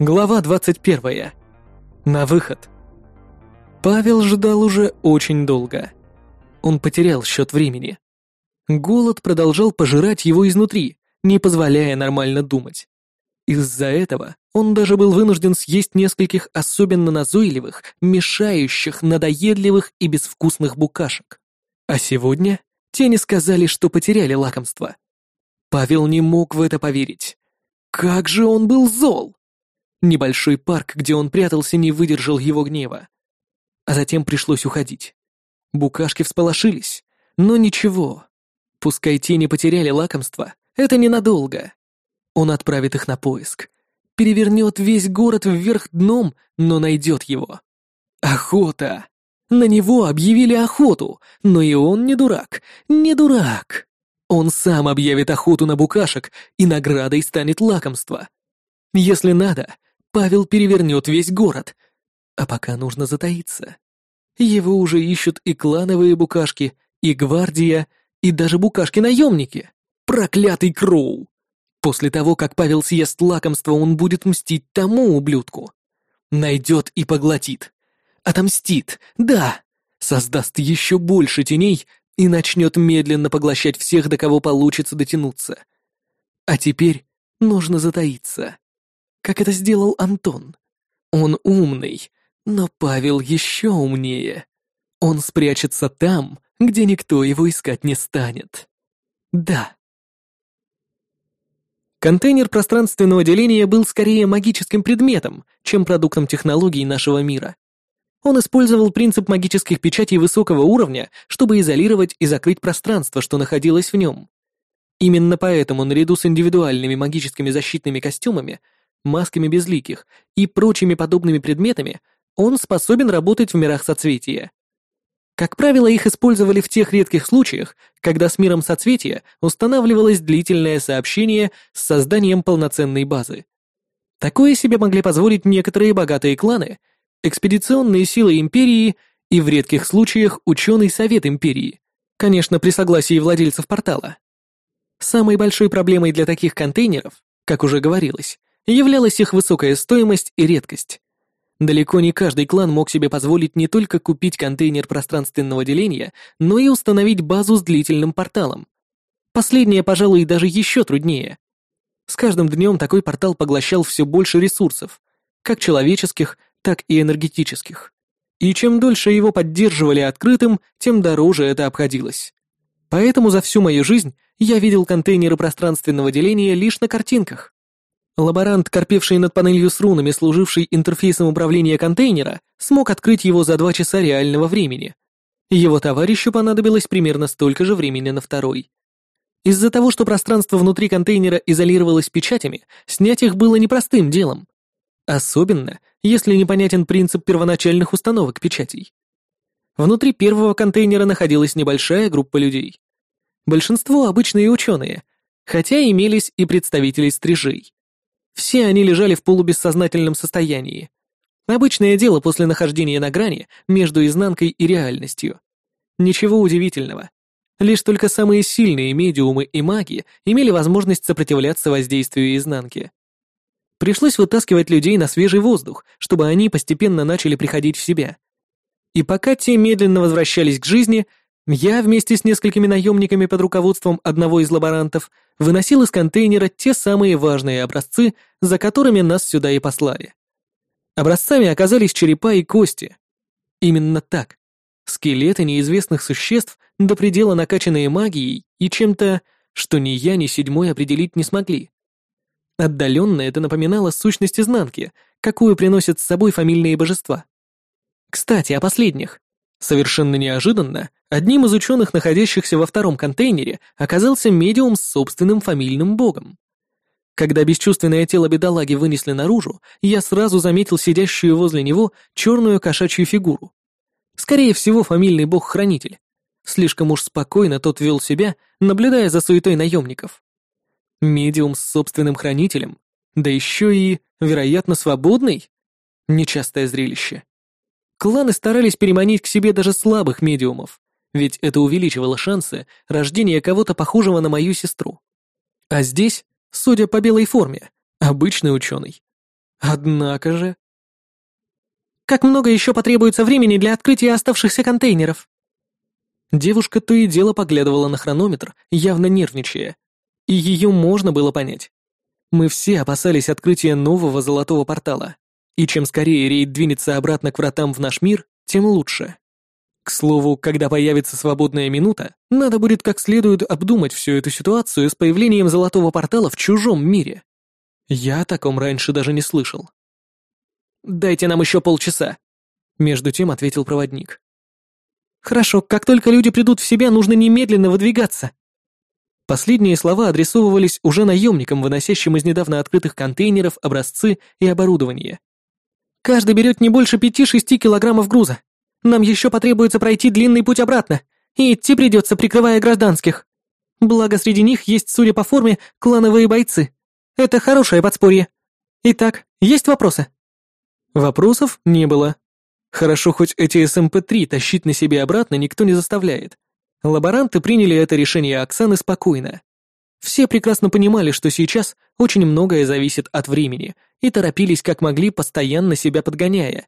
Глава 21. На выход. Павел ждал уже очень долго. Он потерял счет времени. Голод продолжал пожирать его изнутри, не позволяя нормально думать. Из-за этого он даже был вынужден съесть нескольких особенно назойливых, мешающих, надоедливых и безвкусных букашек. А сегодня тени сказали, что потеряли лакомство. Павел не мог в это поверить. Как же он был зол! Небольшой парк, где он прятался, не выдержал его гнева. А затем пришлось уходить. Букашки всполошились, но ничего. Пускай тени потеряли лакомство, это ненадолго. Он отправит их на поиск. Перевернет весь город вверх дном, но найдет его. Охота! На него объявили охоту, но и он не дурак, не дурак. Он сам объявит охоту на букашек, и наградой станет лакомство. Если надо, Павел перевернет весь город. А пока нужно затаиться. Его уже ищут и клановые букашки, и гвардия, и даже букашки-наемники. Проклятый Кроу! После того, как Павел съест лакомство, он будет мстить тому ублюдку. Найдет и поглотит. Отомстит, да. Создаст еще больше теней и начнет медленно поглощать всех, до кого получится дотянуться. А теперь нужно затаиться как это сделал Антон. Он умный, но Павел еще умнее. Он спрячется там, где никто его искать не станет. Да. Контейнер пространственного деления был скорее магическим предметом, чем продуктом технологий нашего мира. Он использовал принцип магических печатей высокого уровня, чтобы изолировать и закрыть пространство, что находилось в нем. Именно поэтому наряду с индивидуальными магическими защитными костюмами масками безликих и прочими подобными предметами, он способен работать в мирах соцветия. Как правило, их использовали в тех редких случаях, когда с миром соцветия устанавливалось длительное сообщение с созданием полноценной базы. Такое себе могли позволить некоторые богатые кланы, экспедиционные силы империи и в редких случаях ученый совет империи, конечно, при согласии владельцев портала. Самой большой проблемой для таких контейнеров, как уже говорилось, являлась их высокая стоимость и редкость. Далеко не каждый клан мог себе позволить не только купить контейнер пространственного деления, но и установить базу с длительным порталом. Последнее, пожалуй, даже еще труднее. С каждым днем такой портал поглощал все больше ресурсов, как человеческих, так и энергетических. И чем дольше его поддерживали открытым, тем дороже это обходилось. Поэтому за всю мою жизнь я видел контейнеры пространственного деления лишь на картинках. Лаборант, корпевший над панелью с рунами, служивший интерфейсом управления контейнера, смог открыть его за два часа реального времени. Его товарищу понадобилось примерно столько же времени на второй. Из-за того, что пространство внутри контейнера изолировалось печатями, снять их было непростым делом. Особенно, если непонятен принцип первоначальных установок печатей. Внутри первого контейнера находилась небольшая группа людей. Большинство обычные ученые, хотя имелись и представители стрижей. Все они лежали в полубессознательном состоянии. Обычное дело после нахождения на грани между изнанкой и реальностью. Ничего удивительного. Лишь только самые сильные медиумы и маги имели возможность сопротивляться воздействию изнанки. Пришлось вытаскивать людей на свежий воздух, чтобы они постепенно начали приходить в себя. И пока те медленно возвращались к жизни, я вместе с несколькими наемниками под руководством одного из лаборантов выносил из контейнера те самые важные образцы, за которыми нас сюда и послали. Образцами оказались черепа и кости. Именно так. Скелеты неизвестных существ, до предела накачанные магией и чем-то, что ни я, ни седьмой определить не смогли. Отдаленно это напоминало сущность изнанки, какую приносят с собой фамильные божества. Кстати, о последних. Совершенно неожиданно, одним из ученых, находящихся во втором контейнере, оказался медиум с собственным фамильным богом. Когда бесчувственное тело бедолаги вынесли наружу, я сразу заметил сидящую возле него черную кошачью фигуру. Скорее всего, фамильный бог-хранитель. Слишком уж спокойно тот вел себя, наблюдая за суетой наемников. Медиум с собственным хранителем, да еще и, вероятно, свободный? Нечастое зрелище. Кланы старались переманить к себе даже слабых медиумов, ведь это увеличивало шансы рождения кого-то похожего на мою сестру. А здесь, судя по белой форме, обычный ученый. Однако же... Как много еще потребуется времени для открытия оставшихся контейнеров? Девушка то и дело поглядывала на хронометр, явно нервничая. И ее можно было понять. Мы все опасались открытия нового золотого портала. И чем скорее рейд двинется обратно к вратам в наш мир, тем лучше. К слову, когда появится свободная минута, надо будет как следует обдумать всю эту ситуацию с появлением золотого портала в чужом мире. Я о таком раньше даже не слышал. «Дайте нам еще полчаса», — между тем ответил проводник. «Хорошо, как только люди придут в себя, нужно немедленно выдвигаться». Последние слова адресовывались уже наемникам, выносящим из недавно открытых контейнеров образцы и оборудование. «Каждый берет не больше пяти-шести килограммов груза. Нам еще потребуется пройти длинный путь обратно, и идти придется, прикрывая гражданских. Благо, среди них есть, судя по форме, клановые бойцы. Это хорошее подспорье. Итак, есть вопросы?» Вопросов не было. Хорошо, хоть эти СМП-3 эм тащить на себе обратно никто не заставляет. Лаборанты приняли это решение Оксаны спокойно. Все прекрасно понимали, что сейчас очень многое зависит от времени, и торопились как могли, постоянно себя подгоняя.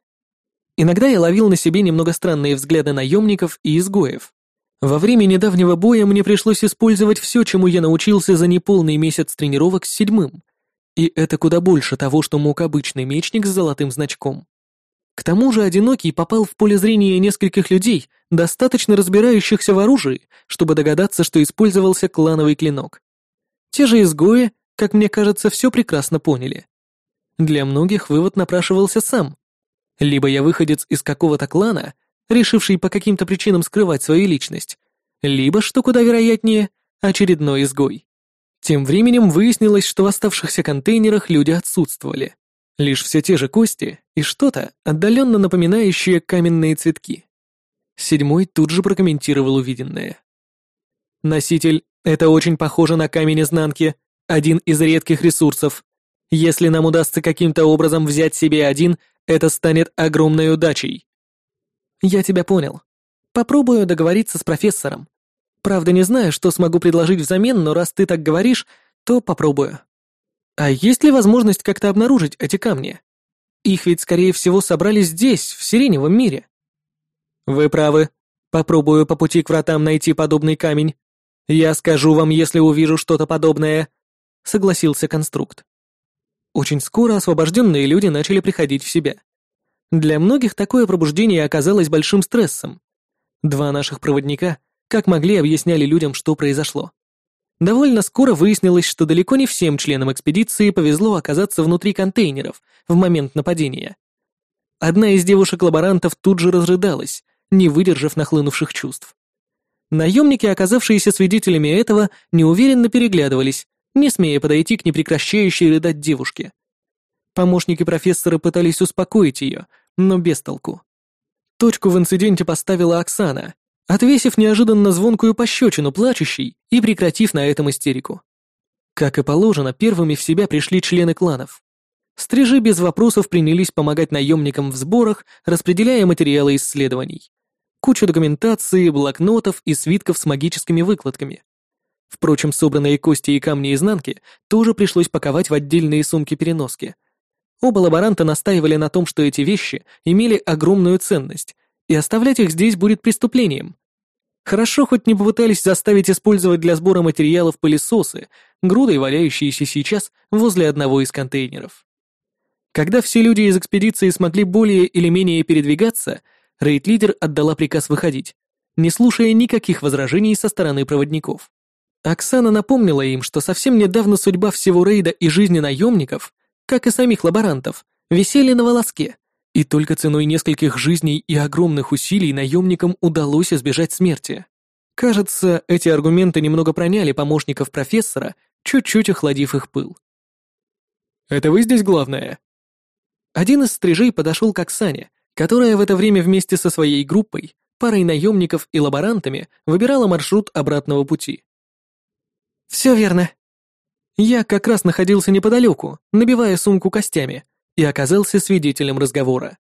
Иногда я ловил на себе немного странные взгляды наемников и изгоев. Во время недавнего боя мне пришлось использовать все, чему я научился за неполный месяц тренировок с седьмым. И это куда больше того, что мог обычный мечник с золотым значком. К тому же Одинокий попал в поле зрения нескольких людей, достаточно разбирающихся в оружии, чтобы догадаться, что использовался клановый клинок. Те же изгои, как мне кажется, все прекрасно поняли. Для многих вывод напрашивался сам. Либо я выходец из какого-то клана, решивший по каким-то причинам скрывать свою личность, либо, что куда вероятнее, очередной изгой. Тем временем выяснилось, что в оставшихся контейнерах люди отсутствовали. Лишь все те же кости и что-то, отдаленно напоминающее каменные цветки. Седьмой тут же прокомментировал увиденное. «Носитель — это очень похоже на камень изнанки, один из редких ресурсов. Если нам удастся каким-то образом взять себе один, это станет огромной удачей». «Я тебя понял. Попробую договориться с профессором. Правда, не знаю, что смогу предложить взамен, но раз ты так говоришь, то попробую. А есть ли возможность как-то обнаружить эти камни? Их ведь, скорее всего, собрали здесь, в Сиреневом мире. Вы правы. Попробую по пути к вратам найти подобный камень. Я скажу вам, если увижу что-то подобное, согласился конструкт. Очень скоро освобожденные люди начали приходить в себя. Для многих такое пробуждение оказалось большим стрессом. Два наших проводника — как могли, объясняли людям, что произошло. Довольно скоро выяснилось, что далеко не всем членам экспедиции повезло оказаться внутри контейнеров в момент нападения. Одна из девушек-лаборантов тут же разрыдалась, не выдержав нахлынувших чувств. Наемники, оказавшиеся свидетелями этого, неуверенно переглядывались, не смея подойти к непрекращающей рыдать девушке. Помощники профессора пытались успокоить ее, но без толку. Точку в инциденте поставила Оксана, отвесив неожиданно звонкую пощечину плачущей и прекратив на этом истерику. Как и положено, первыми в себя пришли члены кланов. Стрижи без вопросов принялись помогать наемникам в сборах, распределяя материалы исследований. Кучу документации, блокнотов и свитков с магическими выкладками. Впрочем, собранные кости и камни изнанки тоже пришлось паковать в отдельные сумки-переноски. Оба лаборанта настаивали на том, что эти вещи имели огромную ценность, и оставлять их здесь будет преступлением. Хорошо, хоть не попытались заставить использовать для сбора материалов пылесосы, грудой валяющиеся сейчас возле одного из контейнеров. Когда все люди из экспедиции смогли более или менее передвигаться, рейд-лидер отдала приказ выходить, не слушая никаких возражений со стороны проводников. Оксана напомнила им, что совсем недавно судьба всего рейда и жизни наемников, как и самих лаборантов, висели на волоске, и только ценой нескольких жизней и огромных усилий наемникам удалось избежать смерти. Кажется, эти аргументы немного проняли помощников профессора, чуть-чуть охладив их пыл. «Это вы здесь главное?» Один из стрижей подошел к Оксане, которая в это время вместе со своей группой, парой наемников и лаборантами выбирала маршрут обратного пути. «Все верно. Я как раз находился неподалеку, набивая сумку костями, и оказался свидетелем разговора.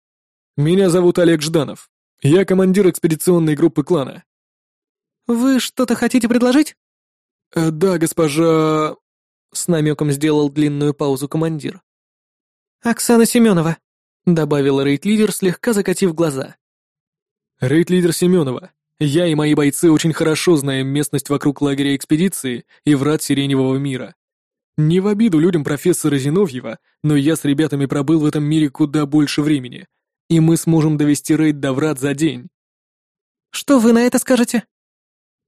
«Меня зовут Олег Жданов. Я командир экспедиционной группы клана». «Вы что-то хотите предложить?» э, «Да, госпожа...» С намеком сделал длинную паузу командир. «Оксана Семенова», — добавила рейд-лидер, слегка закатив глаза. «Рейд-лидер Семенова, я и мои бойцы очень хорошо знаем местность вокруг лагеря экспедиции и врат Сиреневого мира. Не в обиду людям профессора Зиновьева, но я с ребятами пробыл в этом мире куда больше времени, и мы сможем довести рейд до врат за день». «Что вы на это скажете?»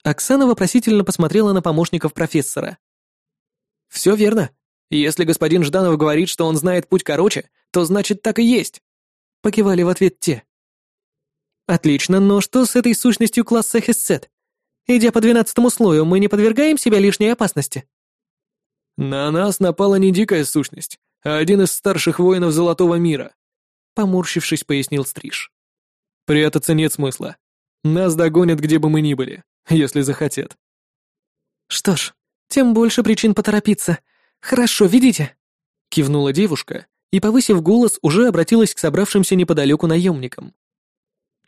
Оксана вопросительно посмотрела на помощников профессора. «Все верно. Если господин Жданов говорит, что он знает путь короче, то значит так и есть», — покивали в ответ те. «Отлично, но что с этой сущностью класса Хессет? Идя по двенадцатому слою, мы не подвергаем себя лишней опасности?» «На нас напала не дикая сущность, а один из старших воинов Золотого мира», — поморщившись, пояснил Стриж. «Прятаться нет смысла. Нас догонят, где бы мы ни были, если захотят». «Что ж, тем больше причин поторопиться. Хорошо, ведите», — кивнула девушка и, повысив голос, уже обратилась к собравшимся неподалеку наемникам.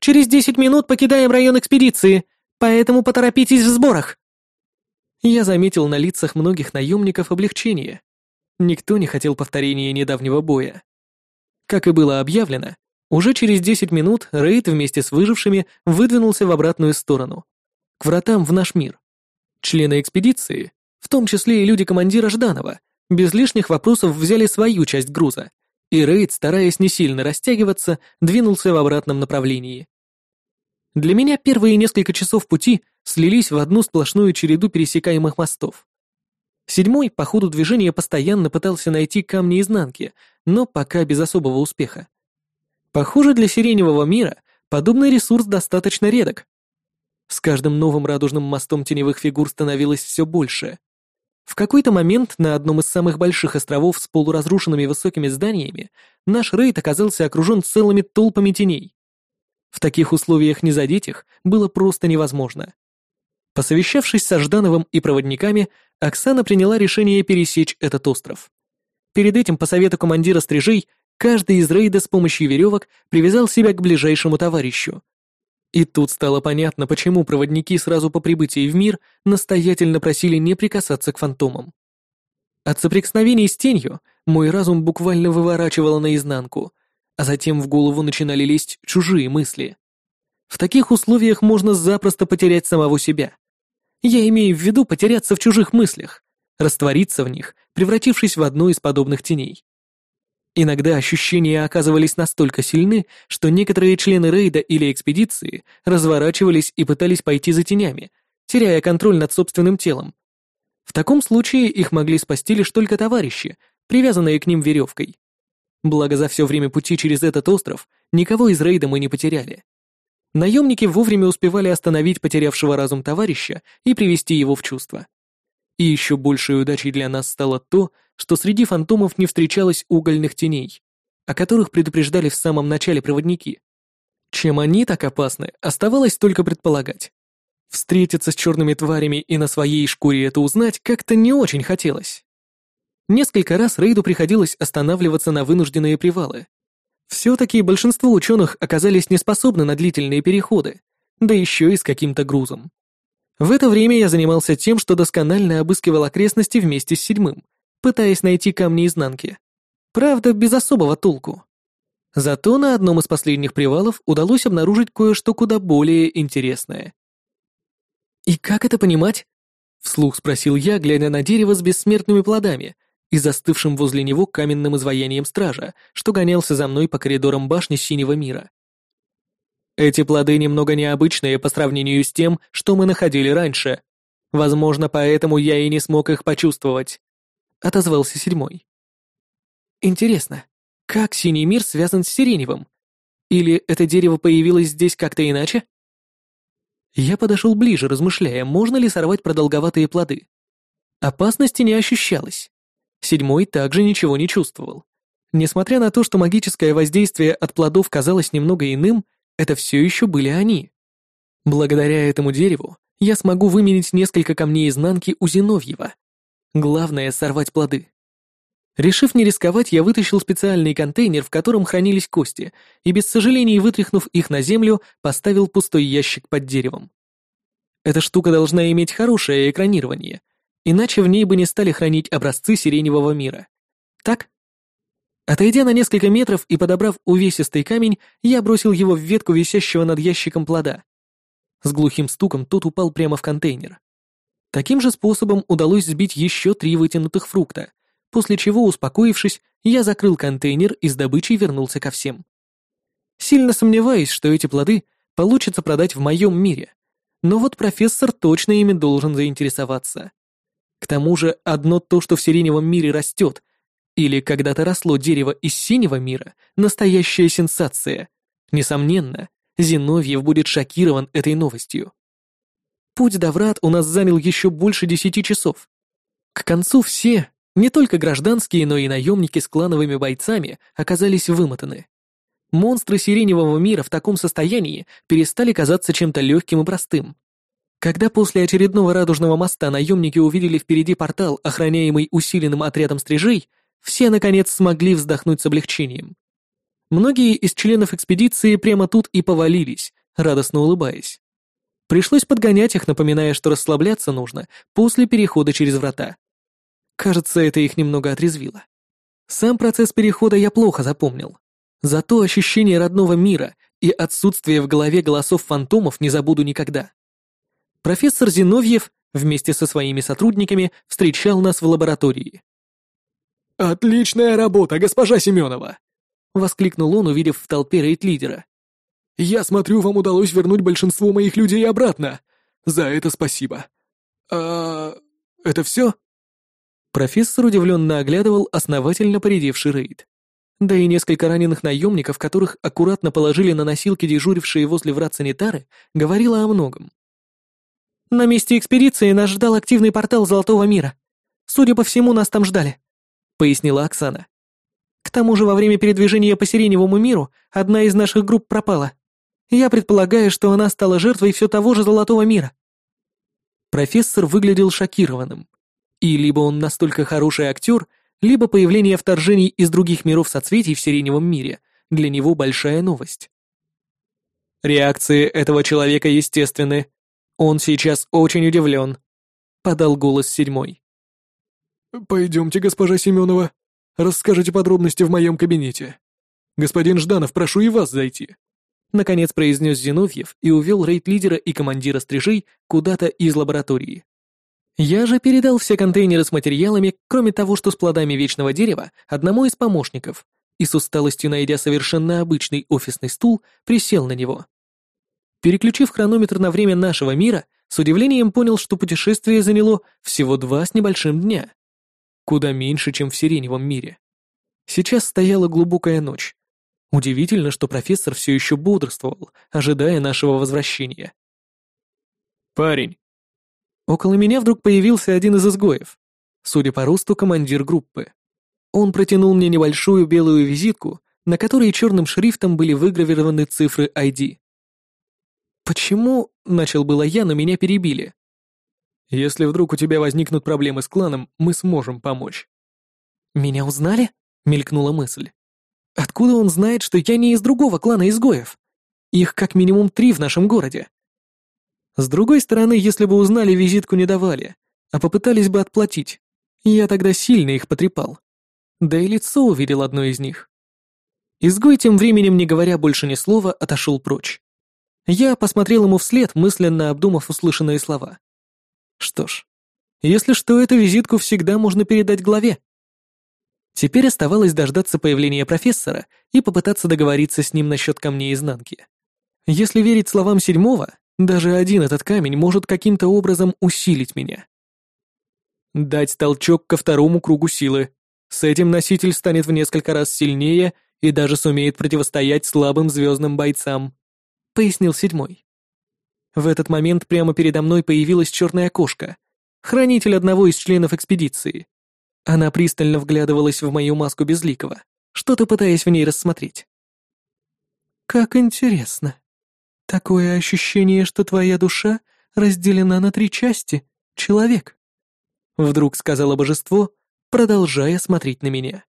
Через десять минут покидаем район экспедиции, поэтому поторопитесь в сборах». Я заметил на лицах многих наемников облегчение. Никто не хотел повторения недавнего боя. Как и было объявлено, уже через десять минут рейд вместе с выжившими выдвинулся в обратную сторону, к вратам в наш мир. Члены экспедиции, в том числе и люди командира Жданова, без лишних вопросов взяли свою часть груза, и рейд, стараясь не сильно растягиваться, двинулся в обратном направлении. Для меня первые несколько часов пути слились в одну сплошную череду пересекаемых мостов. Седьмой по ходу движения постоянно пытался найти камни изнанки, но пока без особого успеха. Похоже, для сиреневого мира подобный ресурс достаточно редок. С каждым новым радужным мостом теневых фигур становилось все больше. В какой-то момент на одном из самых больших островов с полуразрушенными высокими зданиями наш рейд оказался окружен целыми толпами теней. В таких условиях не задеть их было просто невозможно. Посовещавшись со Ждановым и проводниками, Оксана приняла решение пересечь этот остров. Перед этим, по совету командира стрижей, каждый из рейда с помощью веревок привязал себя к ближайшему товарищу. И тут стало понятно, почему проводники сразу по прибытии в мир настоятельно просили не прикасаться к фантомам. От соприкосновений с тенью мой разум буквально выворачивало наизнанку, а затем в голову начинали лезть чужие мысли. В таких условиях можно запросто потерять самого себя. Я имею в виду потеряться в чужих мыслях, раствориться в них, превратившись в одну из подобных теней. Иногда ощущения оказывались настолько сильны, что некоторые члены рейда или экспедиции разворачивались и пытались пойти за тенями, теряя контроль над собственным телом. В таком случае их могли спасти лишь только товарищи, привязанные к ним веревкой. Благо за все время пути через этот остров никого из рейда мы не потеряли. Наемники вовремя успевали остановить потерявшего разум товарища и привести его в чувство. И еще большей удачей для нас стало то, что среди фантомов не встречалось угольных теней, о которых предупреждали в самом начале проводники. Чем они так опасны, оставалось только предполагать. Встретиться с черными тварями и на своей шкуре это узнать как-то не очень хотелось. Несколько раз рейду приходилось останавливаться на вынужденные привалы. Все-таки большинство ученых оказались неспособны на длительные переходы, да еще и с каким-то грузом. В это время я занимался тем, что досконально обыскивал окрестности вместе с седьмым, пытаясь найти камни изнанки. Правда, без особого толку. Зато на одном из последних привалов удалось обнаружить кое-что куда более интересное. «И как это понимать?» — вслух спросил я, глядя на дерево с бессмертными плодами, и застывшим возле него каменным изваянием стража, что гонялся за мной по коридорам башни Синего мира. Эти плоды немного необычные по сравнению с тем, что мы находили раньше. Возможно, поэтому я и не смог их почувствовать. Отозвался седьмой. Интересно, как Синий мир связан с Сиреневым? Или это дерево появилось здесь как-то иначе? Я подошел ближе, размышляя, можно ли сорвать продолговатые плоды. Опасности не ощущалось. Седьмой также ничего не чувствовал. Несмотря на то, что магическое воздействие от плодов казалось немного иным, это все еще были они. Благодаря этому дереву я смогу выменить несколько камней изнанки у Зиновьева. Главное — сорвать плоды. Решив не рисковать, я вытащил специальный контейнер, в котором хранились кости, и без сожалений, вытряхнув их на землю, поставил пустой ящик под деревом. Эта штука должна иметь хорошее экранирование, Иначе в ней бы не стали хранить образцы сиреневого мира. Так? Отойдя на несколько метров и подобрав увесистый камень, я бросил его в ветку висящего над ящиком плода. С глухим стуком тот упал прямо в контейнер. Таким же способом удалось сбить еще три вытянутых фрукта, после чего, успокоившись, я закрыл контейнер и с добычей вернулся ко всем. Сильно сомневаюсь, что эти плоды получится продать в моем мире, но вот профессор точно ими должен заинтересоваться. К тому же одно то, что в сиреневом мире растет, или когда-то росло дерево из синего мира, настоящая сенсация. Несомненно, Зиновьев будет шокирован этой новостью. Путь до врат у нас занял еще больше десяти часов. К концу все, не только гражданские, но и наемники с клановыми бойцами, оказались вымотаны. Монстры сиреневого мира в таком состоянии перестали казаться чем-то легким и простым. Когда после очередного радужного моста наемники увидели впереди портал, охраняемый усиленным отрядом стрижей, все, наконец, смогли вздохнуть с облегчением. Многие из членов экспедиции прямо тут и повалились, радостно улыбаясь. Пришлось подгонять их, напоминая, что расслабляться нужно после перехода через врата. Кажется, это их немного отрезвило. Сам процесс перехода я плохо запомнил. Зато ощущение родного мира и отсутствие в голове голосов фантомов не забуду никогда. Профессор Зиновьев вместе со своими сотрудниками встречал нас в лаборатории. «Отличная работа, госпожа Семенова!» — воскликнул он, увидев в толпе рейд-лидера. «Я смотрю, вам удалось вернуть большинство моих людей обратно. За это спасибо. А... это все?» Профессор удивленно оглядывал основательно поредевший рейд. Да и несколько раненых наемников, которых аккуратно положили на носилки дежурившие возле врат санитары, говорило о многом. «На месте экспедиции нас ждал активный портал Золотого мира. Судя по всему, нас там ждали», — пояснила Оксана. «К тому же во время передвижения по Сиреневому миру одна из наших групп пропала. Я предполагаю, что она стала жертвой все того же Золотого мира». Профессор выглядел шокированным. И либо он настолько хороший актер, либо появление вторжений из других миров соцветий в Сиреневом мире для него большая новость. Реакции этого человека естественны. Он сейчас очень удивлен. Подал голос седьмой. «Пойдемте, госпожа Семенова. Расскажите подробности в моем кабинете. Господин Жданов, прошу и вас зайти». Наконец произнес Зиновьев и увел рейд-лидера и командира стрижей куда-то из лаборатории. Я же передал все контейнеры с материалами, кроме того, что с плодами вечного дерева, одному из помощников, и с усталостью найдя совершенно обычный офисный стул, присел на него. Переключив хронометр на время нашего мира, с удивлением понял, что путешествие заняло всего два с небольшим дня. Куда меньше, чем в сиреневом мире. Сейчас стояла глубокая ночь. Удивительно, что профессор все еще бодрствовал, ожидая нашего возвращения. «Парень, Около меня вдруг появился один из изгоев. Судя по росту, командир группы. Он протянул мне небольшую белую визитку, на которой черным шрифтом были выгравированы цифры ID. «Почему?» — начал было я, но меня перебили. «Если вдруг у тебя возникнут проблемы с кланом, мы сможем помочь». «Меня узнали?» — мелькнула мысль. «Откуда он знает, что я не из другого клана изгоев? Их как минимум три в нашем городе. С другой стороны, если бы узнали, визитку не давали, а попытались бы отплатить. Я тогда сильно их потрепал. Да и лицо увидел одно из них. Изгой тем временем, не говоря больше ни слова, отошел прочь. Я посмотрел ему вслед, мысленно обдумав услышанные слова. Что ж, если что, эту визитку всегда можно передать главе. Теперь оставалось дождаться появления профессора и попытаться договориться с ним насчет камней изнанки. Если верить словам седьмого, даже один этот камень может каким-то образом усилить меня. Дать толчок ко второму кругу силы. С этим носитель станет в несколько раз сильнее и даже сумеет противостоять слабым звездным бойцам, пояснил седьмой. В этот момент прямо передо мной появилась черная кошка, хранитель одного из членов экспедиции. Она пристально вглядывалась в мою маску безликого, что-то пытаясь в ней рассмотреть. «Как интересно», Такое ощущение, что твоя душа разделена на три части, человек. Вдруг сказала божество, продолжая смотреть на меня.